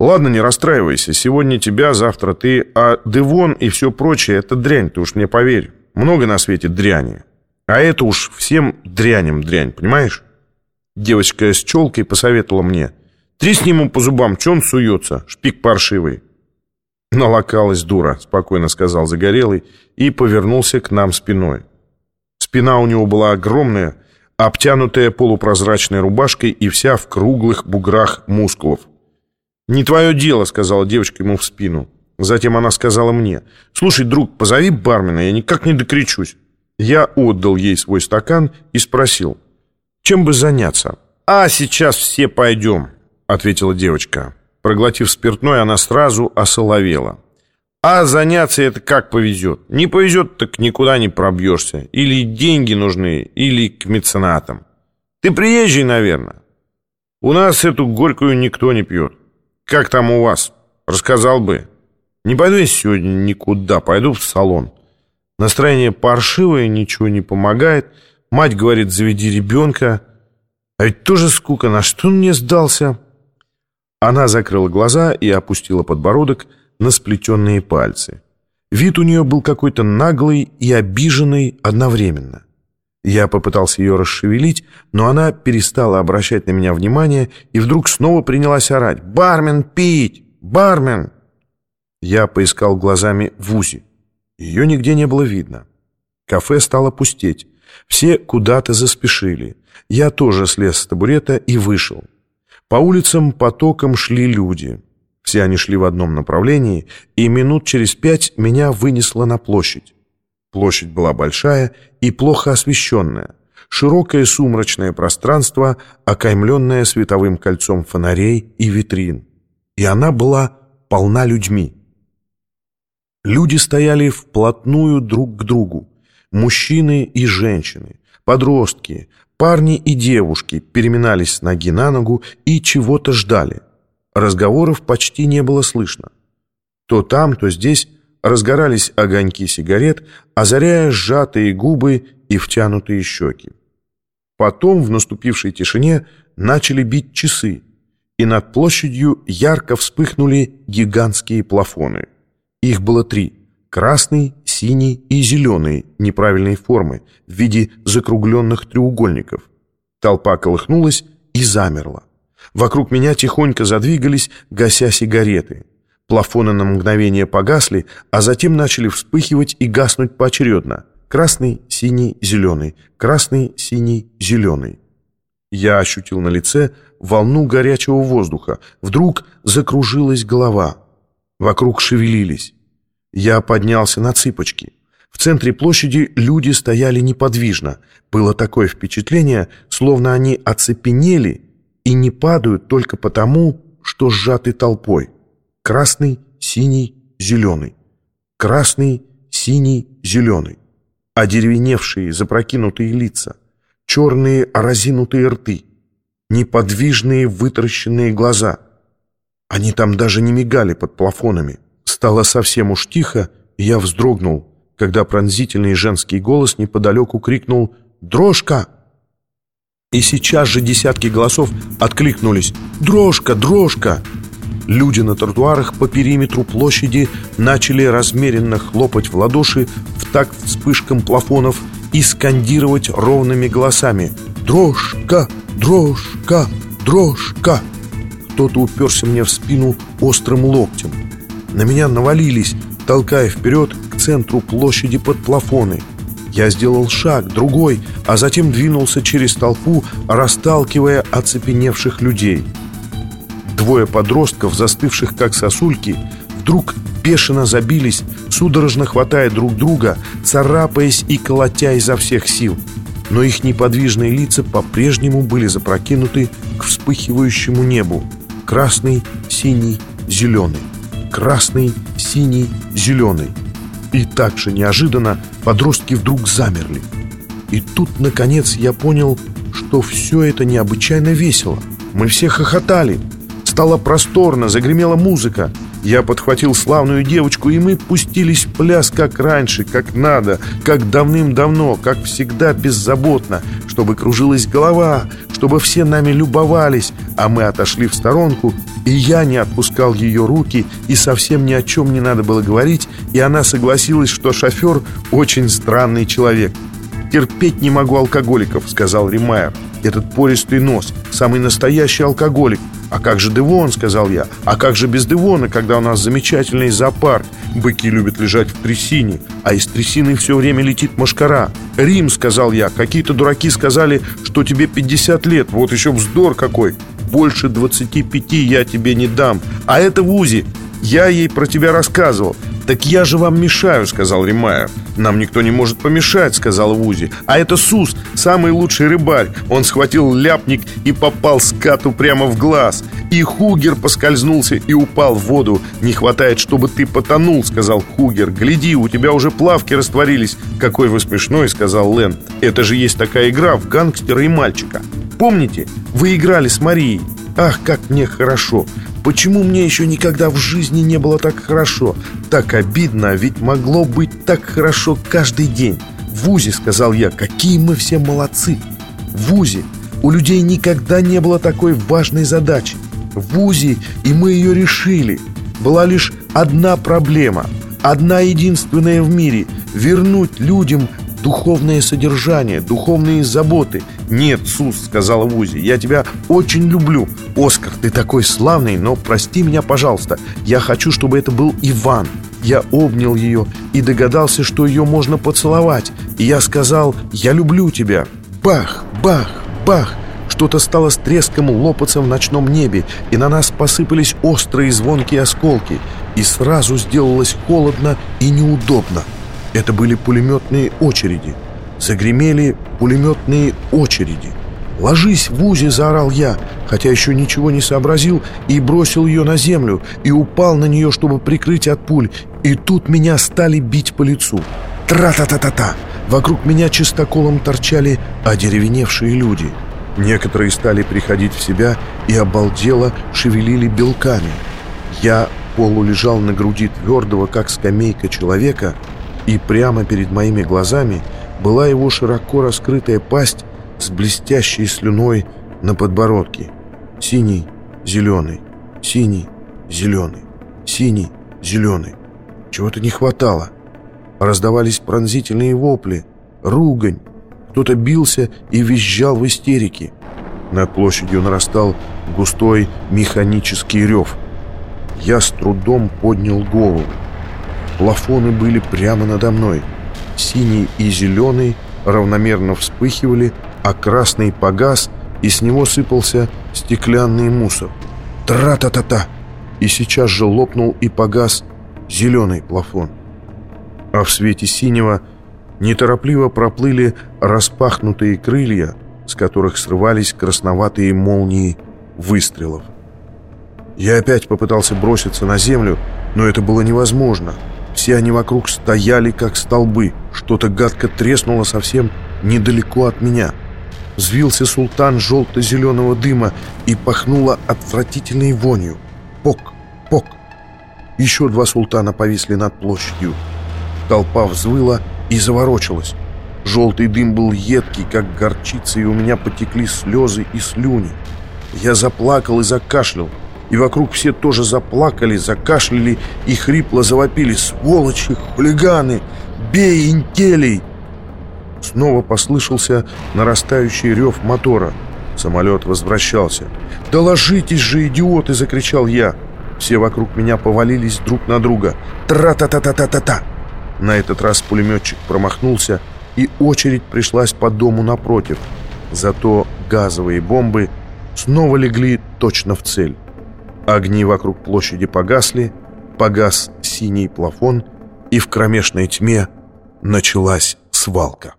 Ладно, не расстраивайся. Сегодня тебя, завтра ты, а Девон и все прочее — это дрянь, ты уж мне поверь. Много на свете дряни. А это уж всем дряням дрянь, понимаешь? Девочка с челкой посоветовала мне. Тресни ему по зубам, че он суется, шпик паршивый. Налокалась дура, спокойно сказал Загорелый и повернулся к нам спиной. Спина у него была огромная, обтянутая полупрозрачной рубашкой и вся в круглых буграх мускулов. «Не твое дело», — сказала девочка ему в спину. Затем она сказала мне, «Слушай, друг, позови бармена, я никак не докричусь». Я отдал ей свой стакан и спросил, «Чем бы заняться?» «А, сейчас все пойдем», — ответила девочка. Проглотив спиртное, она сразу осоловела. «А заняться это как повезет. Не повезет, так никуда не пробьешься. Или деньги нужны, или к меценатам. Ты приезжий, наверное. У нас эту горькую никто не пьет. «Как там у вас?» «Рассказал бы». «Не пойду я сегодня никуда, пойду в салон». Настроение паршивое, ничего не помогает. Мать говорит, заведи ребенка. А ведь тоже скука, на что он мне сдался? Она закрыла глаза и опустила подбородок на сплетенные пальцы. Вид у нее был какой-то наглый и обиженный одновременно. Я попытался ее расшевелить, но она перестала обращать на меня внимание и вдруг снова принялась орать. «Бармен, пить! Бармен!» Я поискал глазами Вузи. Ее нигде не было видно. Кафе стало пустеть. Все куда-то заспешили. Я тоже слез с табурета и вышел. По улицам потоком шли люди. Все они шли в одном направлении, и минут через пять меня вынесло на площадь. Площадь была большая и плохо освещенная. Широкое сумрачное пространство, окаймленное световым кольцом фонарей и витрин. И она была полна людьми. Люди стояли вплотную друг к другу. Мужчины и женщины, подростки, парни и девушки переминались с ноги на ногу и чего-то ждали. Разговоров почти не было слышно. То там, то здесь разгорались огоньки сигарет, озаряя сжатые губы и втянутые щеки. Потом в наступившей тишине начали бить часы, и над площадью ярко вспыхнули гигантские плафоны. Их было три – красный, синий и зеленый неправильной формы в виде закругленных треугольников. Толпа колыхнулась и замерла. Вокруг меня тихонько задвигались, гася сигареты. Плафоны на мгновение погасли, а затем начали вспыхивать и гаснуть поочередно. Красный, синий, зеленый, красный, синий, зеленый. Я ощутил на лице волну горячего воздуха. Вдруг закружилась голова. Вокруг шевелились. Я поднялся на цыпочки. В центре площади люди стояли неподвижно. Было такое впечатление, словно они оцепенели и не падают только потому, что сжаты толпой красный, синий, зеленый. Красный, синий, зеленый. Одеревеневшие, запрокинутые лица. Черные, разинутые рты. Неподвижные, вытаращенные глаза. Они там даже не мигали под плафонами. Стало совсем уж тихо, и я вздрогнул, когда пронзительный женский голос неподалеку крикнул «Дрожка!». И сейчас же десятки голосов откликнулись «Дрожка! Дрожка!». Люди на тротуарах по периметру площади начали размеренно хлопать в ладоши в такт вспышкам плафонов и скандировать ровными голосами «Дрожка! Дрожка! Дрожка!» Кто-то уперся мне в спину острым локтем. На меня навалились, толкая вперед к центру площади под плафоны. Я сделал шаг, другой, а затем двинулся через толпу, расталкивая оцепеневших людей. Двое подростков, застывших как сосульки, вдруг бешено забились, судорожно хватая друг друга, царапаясь и колотя изо всех сил. Но их неподвижные лица по-прежнему были запрокинуты к вспыхивающему небу. Красный, синий, зеленый. Красный, синий, зеленый. И так же неожиданно подростки вдруг замерли. И тут, наконец, я понял, что все это необычайно весело. Мы все хохотали. Стало просторно, загремела музыка. Я подхватил славную девочку, и мы пустились в пляс, как раньше, как надо, как давным-давно, как всегда беззаботно, чтобы кружилась голова, чтобы все нами любовались, а мы отошли в сторонку И я не отпускал ее руки, и совсем ни о чем не надо было говорить, и она согласилась, что шофер очень странный человек. «Терпеть не могу алкоголиков», — сказал Римайер. «Этот пористый нос, самый настоящий алкоголик. «А как же Девон?» — сказал я. «А как же без Девона, когда у нас замечательный зоопарк? Быки любят лежать в трясине, а из трясины все время летит мошкара. Рим!» — сказал я. «Какие-то дураки сказали, что тебе 50 лет. Вот еще вздор какой! Больше 25 я тебе не дам. А это в УЗИ. Я ей про тебя рассказывал. «Так я же вам мешаю», — сказал Римайер. «Нам никто не может помешать», — сказал Вузи. «А это Сус, самый лучший рыбарь. Он схватил ляпник и попал скату прямо в глаз. И Хугер поскользнулся и упал в воду. Не хватает, чтобы ты потонул», — сказал Хугер. «Гляди, у тебя уже плавки растворились». «Какой вы смешной», — сказал Лэн. «Это же есть такая игра в гангстера и мальчика. Помните, вы играли с Марией? Ах, как мне хорошо! Почему мне еще никогда в жизни не было так хорошо? Так обидно, ведь могло быть так хорошо каждый день. В ВУЗе, сказал я, какие мы все молодцы. В ВУЗе у людей никогда не было такой важной задачи. В ВУЗе, и мы ее решили. Была лишь одна проблема, одна единственная в мире – вернуть людям духовное содержание, духовные заботы. «Нет, Сус», — сказала Вузи, — «я тебя очень люблю. Оскар, ты такой славный, но прости меня, пожалуйста. Я хочу, чтобы это был Иван». Я обнял ее и догадался, что ее можно поцеловать. И я сказал «Я люблю тебя». Бах, бах, бах. Что-то стало с треском лопаться в ночном небе, и на нас посыпались острые звонкие осколки. И сразу сделалось холодно и неудобно. Это были пулеметные очереди. Загремели пулеметные очереди. «Ложись в УЗИ!» — заорал я, хотя еще ничего не сообразил, и бросил ее на землю, и упал на нее, чтобы прикрыть от пуль. И тут меня стали бить по лицу. Тра-та-та-та-та! Вокруг меня чистоколом торчали одеревеневшие люди. Некоторые стали приходить в себя и обалдело шевелили белками. Я полулежал на груди твердого, как скамейка человека, и прямо перед моими глазами была его широко раскрытая пасть с блестящей слюной на подбородке. Синий, зеленый, синий, зеленый, синий, зеленый. Чего-то не хватало. Раздавались пронзительные вопли, ругань. Кто-то бился и визжал в истерике. Над площадью нарастал густой механический рев. Я с трудом поднял голову. Плафоны были прямо надо мной. Синий и зеленый равномерно вспыхивали, а красный погас, и с него сыпался стеклянный мусор. Тра-та-та-та! И сейчас же лопнул и погас зеленый плафон. А в свете синего неторопливо проплыли распахнутые крылья, с которых срывались красноватые молнии выстрелов. Я опять попытался броситься на землю, но это было невозможно — все они вокруг стояли, как столбы. Что-то гадко треснуло совсем недалеко от меня. Взвился султан желто-зеленого дыма и пахнуло отвратительной вонью. Пок, пок. Еще два султана повисли над площадью. Толпа взвыла и заворочилась. Желтый дым был едкий, как горчица, и у меня потекли слезы и слюни. Я заплакал и закашлял и вокруг все тоже заплакали, закашляли и хрипло завопили «Сволочи! Хулиганы! Бей интелей!» Снова послышался нарастающий рев мотора. Самолет возвращался. «Да ложитесь же, идиоты!» — закричал я. Все вокруг меня повалились друг на друга. «Тра-та-та-та-та-та-та!» На этот раз пулеметчик промахнулся, и очередь пришлась по дому напротив. Зато газовые бомбы снова легли точно в цель. Огни вокруг площади погасли, погас синий плафон, и в кромешной тьме началась свалка.